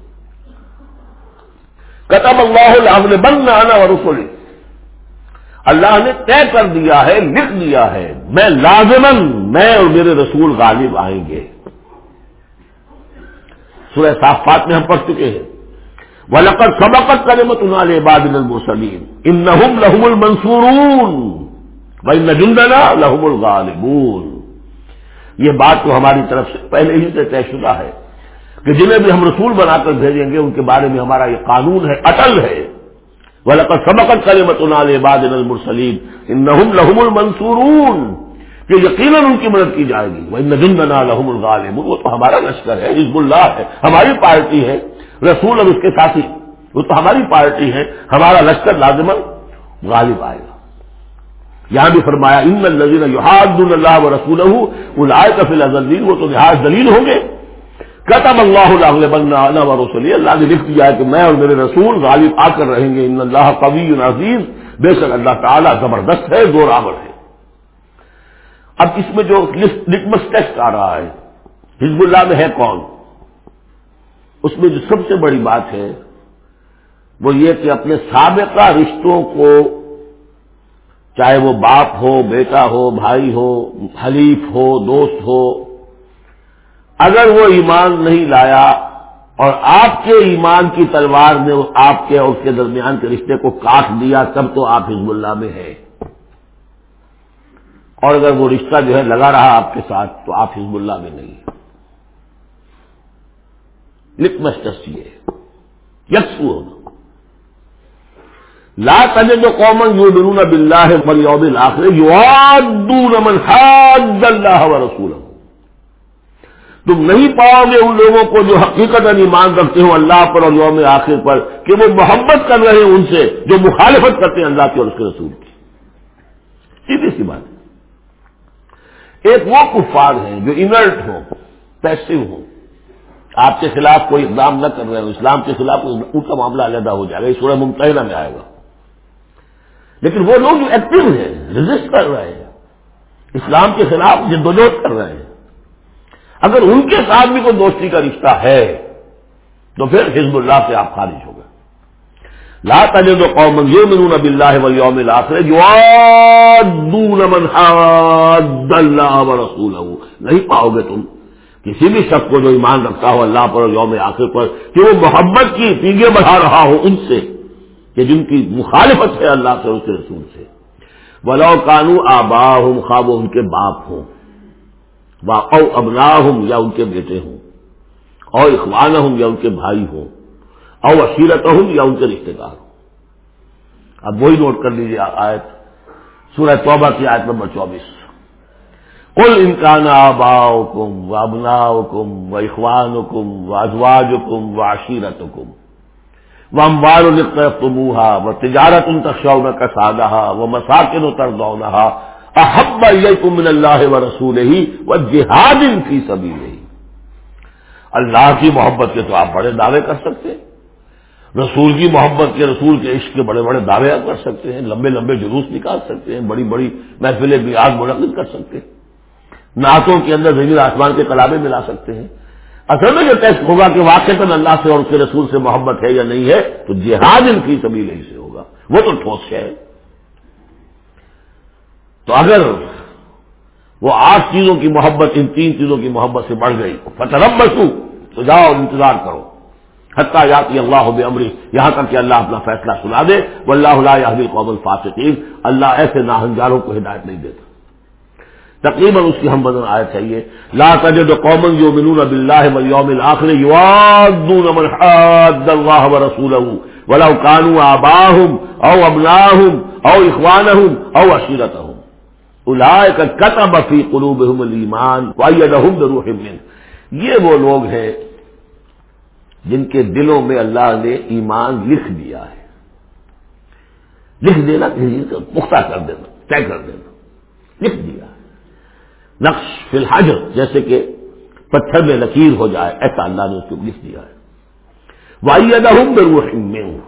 قطب اللہ نے بند نہ آنا اور رسولی اللہ نے طے کر دیا ہے، لکھ دیا ہے، میں لازمن میں اور میرے رسول غالب آئیں گے۔ سورہ صافات میں ہم پڑھ چکے ہیں۔ وہ لقت سبقت کرے مت انال باد المسلیم ان لہم لہم المنصورون. بھائی نجندنا لہم الغالبون. یہ بات تو ہماری طرف سے پہلے ہی سے طے شدہ ہے کہ جنہیں بھی ہم رسول بنا کر بھیجیں گے، ان کے بارے میں ہمارا یہ قانون ہے، اٹل ہے. وہ لقت سبقت کرے مت انال باد المرسلیم ان لہم المنصورون. کہ یقیناً ان کی مدد کی جائے گی. وہ نجندنا لہم الغالب وہ تو ہمارا لشکر ہے، حزب اللہ ہے، ہماری پارٹی ہے. رسول اور اس کے ساتھی۔ وہ تو ہماری پارٹی ہے، ہمارا لشکر لازمن غالب آئے گا۔ یہاں بھی فرمایا، ان الزین یحاد اللہ و رسول کفل ازلین وہ تو لحاظ دلیل ہوں گے۔ قطب اللہ اللہ و رسول اللہ نے لکھ دیا ہے کہ میں اور میرے رسول غالب آ کر رہیں گے۔ ان اللہ قوی عزیز، بے شک اللہ تعالیٰ زبردست ہے، زور آور ہے۔ اب اس میں جو لٹمس ٹیسٹ آ رہا ہے، حزب اللہ میں ہے کون؟ اس میں جو سب سے بڑی بات ہے، وہ یہ کہ اپنے سابقہ رشتوں کو، چاہے وہ باپ ہو، بیٹا ہو، بھائی ہو، حلیف ہو، دوست ہو، اگر وہ ایمان نہیں لایا اور آپ کے ایمان کی تلوار نے آپ کے اور اس کے درمیان کے رشتے کو کاٹ دیا، تب تو آپ حزب اللہ میں ہیں۔ اور اگر وہ رشتہ جو ہے لگا رہا آپ کے ساتھ، تو آپ حزب اللہ میں نہیں۔ لکمسٹس یہ یکسو ہونا لا تجد قومن یو درون اب اللہ الآخر یو من حاد اللہ و رسول تم نہیں پاؤ گے ان لوگوں کو جو حقیقت ایمان رکھتے ہو اللہ پر اور یوم آخر پر کہ وہ محبت کر رہے ہیں ان سے، جو مخالفت کرتے ہیں اللہ کے اور اس کے رسول کی۔ سیدھی سی بات ایک وہ کفار ہیں جو انرٹ ہوں پیسو ہوں۔ آپ کے خلاف کوئی اقدام نہ کر رہے ہو اسلام کے خلاف ان کا معاملہ علیحدہ ہو جائے گا، یہ سورہ ممتحنہ میں آئے گا۔ لیکن وہ لوگ جو ایکٹیو ہیں رجسٹ کر رہے ہیں، اسلام کے خلاف جدوجہد کر رہے ہیں۔ اگر ان کے ساتھ بھی کوئی دوستی کا رشتہ ہے، تو پھر حزب اللہ سے آپ خارج ہو گئے۔ لا تجد قوم يؤمنون بالله واليوم الاخر يوادون من حاد الله ورسوله نہیں پاؤ گے تم۔ کسی بھی شخص کو جو ایمان رکھتا ہو اللہ پر اور یوم آخر پر کہ وہ محبت کی پیگے بڑھا رہا ہو ان سے کہ جن کی مخالفت ہے اللہ سے اس کے رسول سے۔ ولو کانو آبا ہوں خواب ان کے باپ ہوں۔ او ابنا ہوں یا ان کے بیٹے ہوں۔ او اخوان ہوں یا ان کے بھائی ہوں۔ او اشیرت ہوں یا ان کے رشتے دار ہوں۔ اب وہی نوٹ کر لیجیے آیت، سورہ توبہ کی آیت نمبر چوبیس۔ کل انکان آبا کم و ابنا کم و اخوان کم و ازواج کم و عشیرت کم وہ امبار تمہا وہ تجارت ان تخشون کا سادہ وہ مساکن اتر دونا احب من اللہ و رسول ہی وہ جہاد ان کی سبھی رہی اللہ کی محبت کے تو آپ بڑے دعوے کر سکتے ہیں رسول کی محبت کے رسول کے عشق کے بڑے بڑے دعوے آپ کر سکتے ہیں لمبے لمبے جلوس نکال سکتے ہیں بڑی بڑی محفلیں بھی آگ منعقد کر سکتے ہیں نعتوں کے اندر زمین آسمان کے کلابے ملا سکتے ہیں۔ اصل میں جو ٹیسٹ ہوگا کہ واقع اللہ سے اور اس کے رسول سے محبت ہے یا نہیں ہے، تو جہاد ان کی سبھی نہیں سے ہوگا۔ وہ تو ٹھوس ہے۔ تو اگر وہ آٹھ چیزوں کی محبت، ان تین چیزوں کی محبت سے بڑھ گئی فتح بسو تو جاؤ انتظار کرو۔ حتیٰ یاتی اللہ بے امری یہاں تک کہ اللہ اپنا فیصلہ سنا دے۔ وہ اللہ اللہ قوم الفاصقین اللہ ایسے ناہنجاروں کو ہدایت نہیں دیتا۔ تقریباً اس کی ہم بدن آئے چاہیے لا تجد قومن جو منون اب اللہ یوم الآخر یوادون من حاد اللہ و رسولہ ولو کانوا آباہم او ابناہم او اخوانہم او عشیرتہم۔ اولئک کتب فی قلوبہم الایمان وایدہم بروح من یہ وہ لوگ ہیں جن کے دلوں میں اللہ نے ایمان لکھ دیا ہے۔ لکھ دینا کسی پختہ کر دینا، طے کر دینا۔ لکھ دیا۔ نقش فی الحجر، جیسے کہ پتھر میں لکیر ہو جائے، ایسا اللہ نے اس کو لکھ دیا ہے۔ وائی میں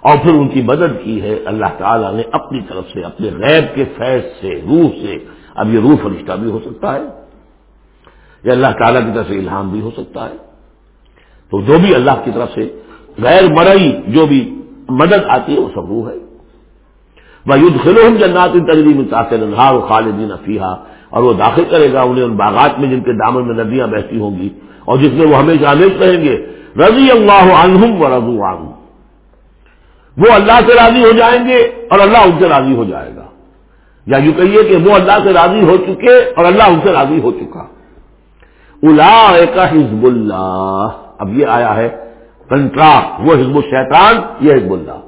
اور پھر ان کی مدد کی ہے، اللہ تعالیٰ نے اپنی طرف سے، اپنے غیب کے فیض سے، روح سے، اب یہ روح فرشتہ بھی ہو سکتا ہے، یا اللہ تعالیٰ کی طرف سے الہام بھی ہو سکتا ہے۔ تو جو بھی اللہ کی طرف سے غیر مرئی جو بھی مدد آتی ہے، وہ سب روح ہے۔ وہ یدھ خلو ہم جنات تجریم تاثر انہار خالدین افیحا اور وہ داخل کرے گا انہیں ان باغات میں جن کے دامن میں ندیاں بہتی ہوں گی اور جس میں وہ ہمیشہ ہمیش رہیں گے۔ رضی اللہ عنہم و رضو عنہم وہ اللہ سے راضی ہو جائیں گے اور اللہ ان سے راضی ہو جائے گا۔ یا یوں کہیے کہ وہ اللہ سے راضی ہو چکے اور اللہ ان سے راضی ہو چکا۔ الا حزب اللہ۔ اب یہ آیا ہے۔ کنٹرا وہ حزب الشیطان، یہ حزب اللہ۔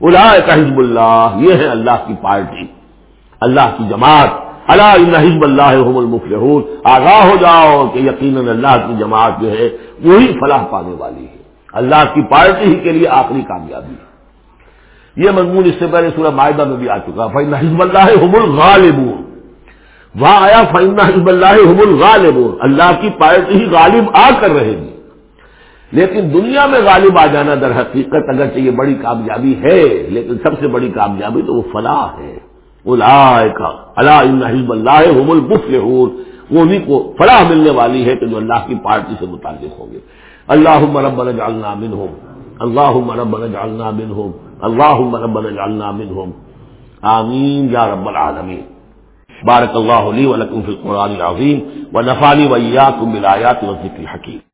الا حزب اللہ، یہ ہے اللہ کی پارٹی۔ اللہ کی جماعت۔ اللہ حزب اللہ المفلحون۔ آگاہ ہو جاؤ کہ یقیناً اللہ کی جماعت جو ہے وہی فلاح پانے والی ہے۔ اللہ کی پارٹی ہی کے لیے آخری کامیابی۔ ہے یہ مضمون اس سے پہلے سورہ معاہدہ میں بھی آ چکا۔ فائن حزب اللہ حم الغالبون۔ وہاں آیا فائن حزب اللہ حم الغالبون۔ اللہ کی پارٹی ہی غالب آ کر رہے گی۔ لیکن دنیا میں غالب آ جانا در حقیقت اگرچہ یہ بڑی کامیابی ہے، لیکن سب سے بڑی کامیابی تو وہ فلاح ہے۔ حزب اللہ المفلحون۔ وہ بھی کو فلاح ملنے والی ہے کہ جو اللہ کی پارٹی سے متعلق ہوں گے۔ اللہ ربنا جعلنا منہم۔ اللہ ربنا جعلنا منہم۔ اللہ ربنا جعلنا منہم۔ آمین یا رب العالمین۔ بارک اللہ لی ولکم فی القرآن العظیم۔ ونفعنی وإياكم بالآیات والذکر الحکیم۔